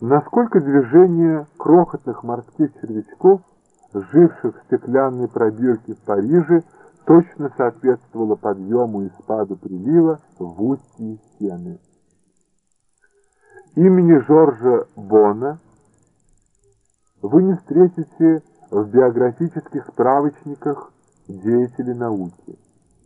Насколько движение крохотных морских червячков, живших в стеклянной пробирке в Париже, точно соответствовало подъему и спаду прилива в устье Сены. Имени Жоржа Бона вы не встретите в биографических справочниках деятелей науки.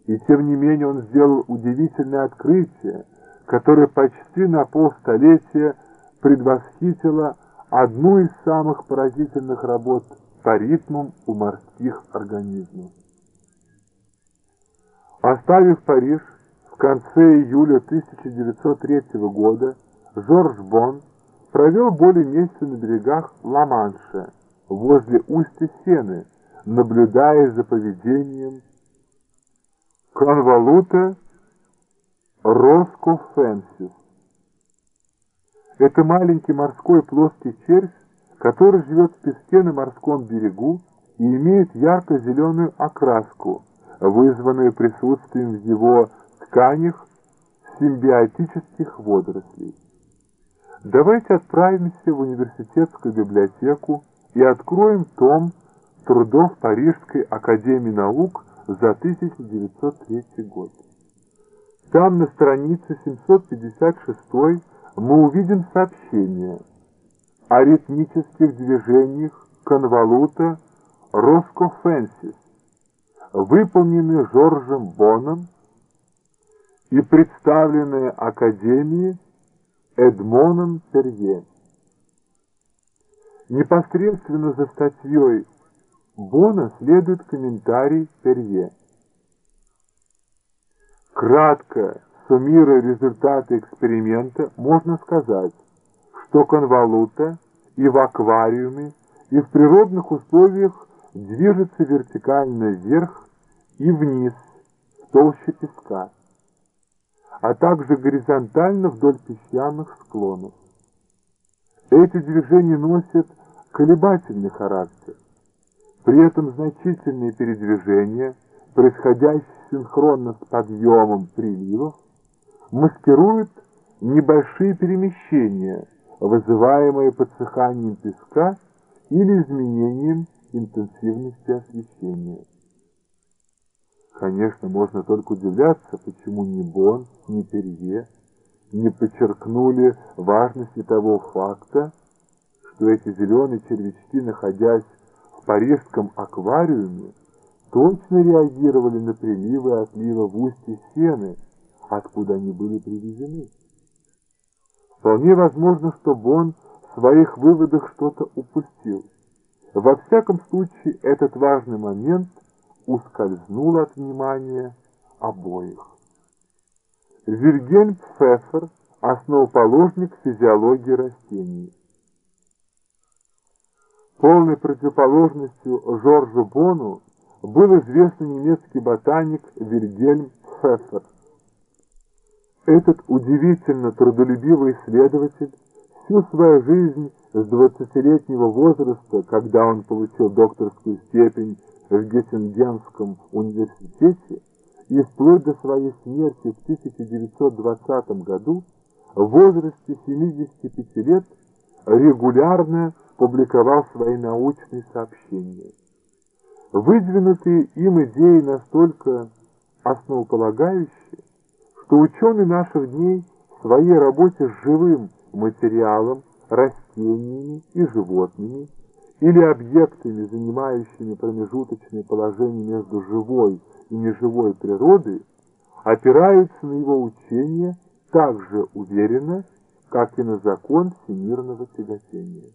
И тем не менее он сделал удивительное открытие, которое почти на полстолетия предвосхитило одну из самых поразительных работ по ритмам у морских организмов. Оставив Париж в конце июля 1903 года, Жорж Бон провел более месяца на берегах Ла-Манша, возле устья Сены, наблюдая за поведением конволута роскофенсис. Это маленький морской плоский червь, который живет в песке на морском берегу и имеет ярко-зеленую окраску, вызванную присутствием в его тканях симбиотических водорослей. Давайте отправимся в университетскую библиотеку и откроем том трудов Парижской академии наук за 1903 год. Там на странице 756 мы увидим сообщение о ритмических движениях конволута Роскофенсис, выполненные Жоржем Боном и представленные Академии Эдмоном Перье. Непосредственно за статьей Бона следует комментарий Перье. Кратко суммируя результаты эксперимента, можно сказать, что конволута и в аквариуме, и в природных условиях движется вертикально вверх и вниз в толще песка а также горизонтально вдоль песчаных склонов. Эти движения носят колебательный характер. При этом значительные передвижения, происходящие синхронно с подъемом приливов, маскируют небольшие перемещения, вызываемые подсыханием песка или изменением интенсивности освещения. Конечно, можно только удивляться, почему ни Бон, ни Перье не подчеркнули важности того факта, что эти зеленые червячки, находясь в парижском аквариуме, точно реагировали на приливы и отливы в устье Сены, откуда они были привезены. Вполне возможно, что Бон в своих выводах что-то упустил. Во всяком случае, этот важный момент ускользнул от внимания обоих. Вильгельм Пфеффер – основоположник физиологии растений. Полной противоположностью Жоржу Бону был известный немецкий ботаник Вильгельм Пфеффер. Этот удивительно трудолюбивый исследователь всю свою жизнь с 20-летнего возраста, когда он получил докторскую степень в Геттингенском университете и вплоть до своей смерти в 1920 году в возрасте 75 лет регулярно публиковал свои научные сообщения. Выдвинутые им идеи настолько основополагающие, что ученые наших дней в своей работе с живым материалом, растениями и животными или объектами, занимающими промежуточное положение между живой и неживой природой, опираются на его учение так же уверенно, как и на закон всемирного тяготения.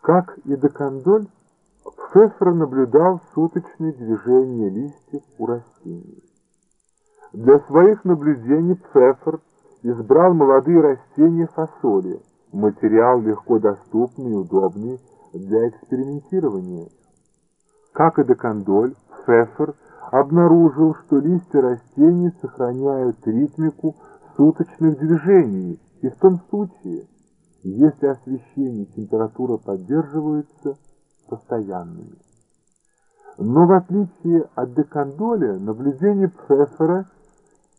Как и Декандоль, Пфеффер наблюдал суточные движения листьев у растений. Для своих наблюдений Пфеффер избрал молодые растения фасоли, материал легко доступный и удобный для экспериментирования. Как и Декандоль, Пфеффер обнаружил, что листья растений сохраняют ритмику суточных движений, и в том случае, если освещение и температура поддерживаются постоянными. Но в отличие от Декандоля, наблюдения Пфеффера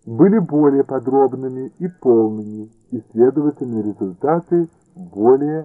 были более подробными и полными, и, следовательно, результаты более